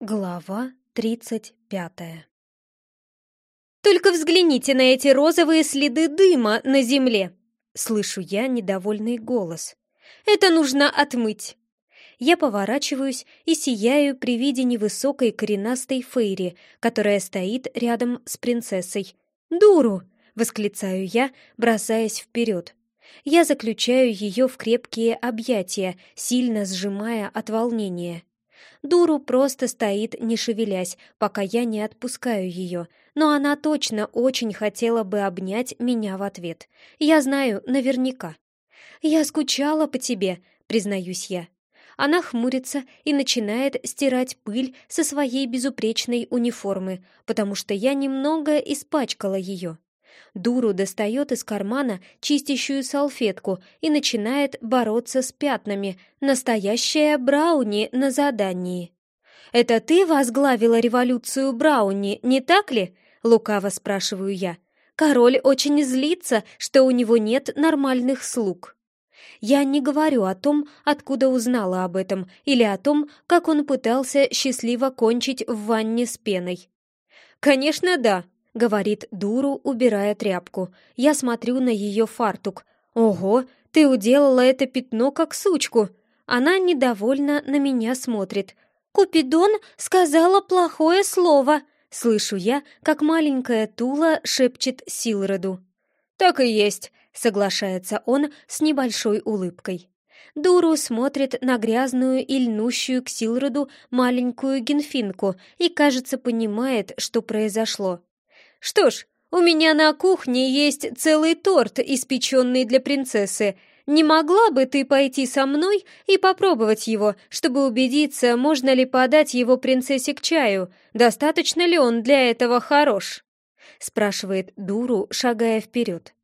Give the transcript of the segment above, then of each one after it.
Глава тридцать пятая «Только взгляните на эти розовые следы дыма на земле!» Слышу я недовольный голос. «Это нужно отмыть!» Я поворачиваюсь и сияю при виде невысокой коренастой Фейри, которая стоит рядом с принцессой. «Дуру!» — восклицаю я, бросаясь вперед. Я заключаю ее в крепкие объятия, сильно сжимая от волнения. Дуру просто стоит, не шевелясь, пока я не отпускаю ее, но она точно очень хотела бы обнять меня в ответ. Я знаю наверняка. «Я скучала по тебе», — признаюсь я. Она хмурится и начинает стирать пыль со своей безупречной униформы, потому что я немного испачкала ее. Дуру достает из кармана чистящую салфетку и начинает бороться с пятнами. Настоящая Брауни на задании. «Это ты возглавила революцию Брауни, не так ли?» — лукаво спрашиваю я. «Король очень злится, что у него нет нормальных слуг». Я не говорю о том, откуда узнала об этом, или о том, как он пытался счастливо кончить в ванне с пеной. «Конечно, да», — говорит Дуру, убирая тряпку. Я смотрю на ее фартук. «Ого, ты уделала это пятно как сучку!» Она недовольно на меня смотрит. «Купидон сказала плохое слово!» Слышу я, как маленькая Тула шепчет Силроду. «Так и есть», — соглашается он с небольшой улыбкой. Дуру смотрит на грязную и льнущую к Силроду маленькую генфинку и, кажется, понимает, что произошло. «Что ж, у меня на кухне есть целый торт, испеченный для принцессы. Не могла бы ты пойти со мной и попробовать его, чтобы убедиться, можно ли подать его принцессе к чаю? Достаточно ли он для этого хорош?» спрашивает Дуру, шагая вперед.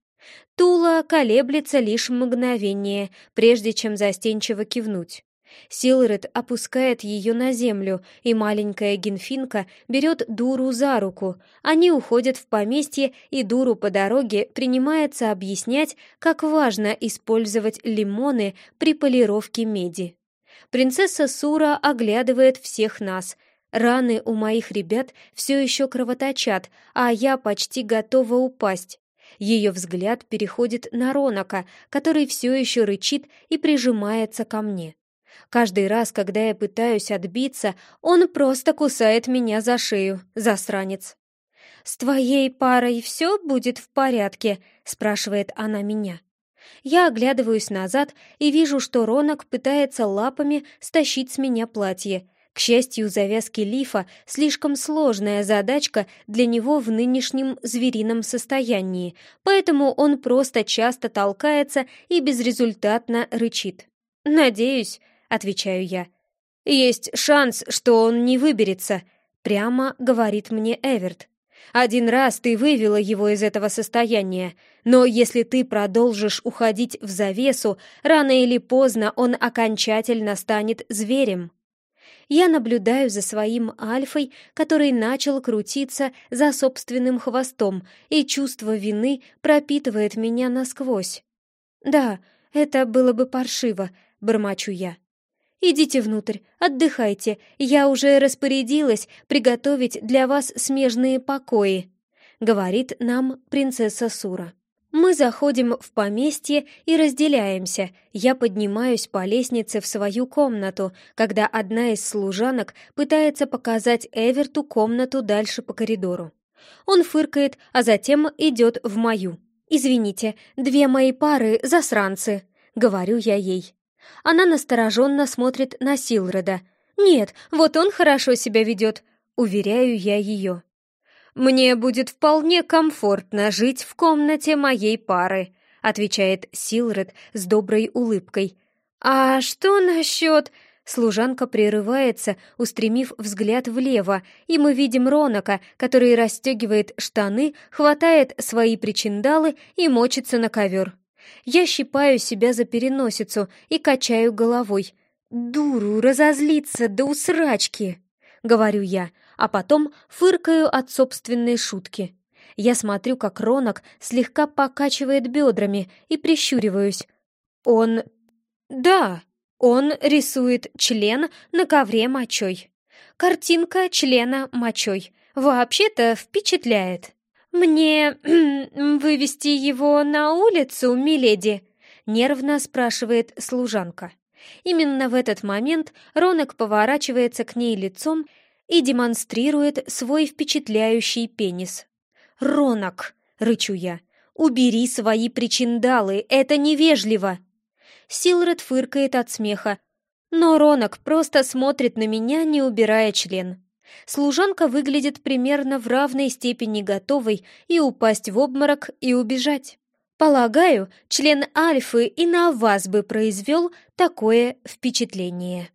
Тула колеблется лишь мгновение, прежде чем застенчиво кивнуть. Силред опускает ее на землю, и маленькая генфинка берет Дуру за руку. Они уходят в поместье, и Дуру по дороге принимается объяснять, как важно использовать лимоны при полировке меди. Принцесса Сура оглядывает всех нас. Раны у моих ребят все еще кровоточат, а я почти готова упасть. Ее взгляд переходит на Ронака, который все еще рычит и прижимается ко мне. Каждый раз, когда я пытаюсь отбиться, он просто кусает меня за шею, засранец. «С твоей парой все будет в порядке?» — спрашивает она меня. Я оглядываюсь назад и вижу, что Ронок пытается лапами стащить с меня платье. К счастью, завязки лифа — слишком сложная задачка для него в нынешнем зверином состоянии, поэтому он просто часто толкается и безрезультатно рычит. Надеюсь, отвечаю я. «Есть шанс, что он не выберется», — прямо говорит мне Эверт. «Один раз ты вывела его из этого состояния, но если ты продолжишь уходить в завесу, рано или поздно он окончательно станет зверем». Я наблюдаю за своим альфой, который начал крутиться за собственным хвостом, и чувство вины пропитывает меня насквозь. «Да, это было бы паршиво», — бормочу я. «Идите внутрь, отдыхайте, я уже распорядилась приготовить для вас смежные покои», — говорит нам принцесса Сура. Мы заходим в поместье и разделяемся. Я поднимаюсь по лестнице в свою комнату, когда одна из служанок пытается показать Эверту комнату дальше по коридору. Он фыркает, а затем идет в мою. «Извините, две мои пары — засранцы», — говорю я ей. Она настороженно смотрит на Силреда. «Нет, вот он хорошо себя ведет», — уверяю я ее. «Мне будет вполне комфортно жить в комнате моей пары», — отвечает Силред с доброй улыбкой. «А что насчет...» Служанка прерывается, устремив взгляд влево, и мы видим Ронака, который расстегивает штаны, хватает свои причиндалы и мочится на ковер. Я щипаю себя за переносицу и качаю головой. «Дуру, разозлиться до усрачки!» — говорю я, а потом фыркаю от собственной шутки. Я смотрю, как Ронок слегка покачивает бедрами и прищуриваюсь. Он... Да, он рисует член на ковре мочой. Картинка члена мочой. Вообще-то впечатляет. «Мне вывести его на улицу, миледи?» — нервно спрашивает служанка. Именно в этот момент Ронок поворачивается к ней лицом и демонстрирует свой впечатляющий пенис. «Ронок!» — рычу я. «Убери свои причиндалы, это невежливо!» Силред фыркает от смеха, но Ронок просто смотрит на меня, не убирая член. Служанка выглядит примерно в равной степени готовой и упасть в обморок, и убежать. Полагаю, член Альфы и на вас бы произвел такое впечатление.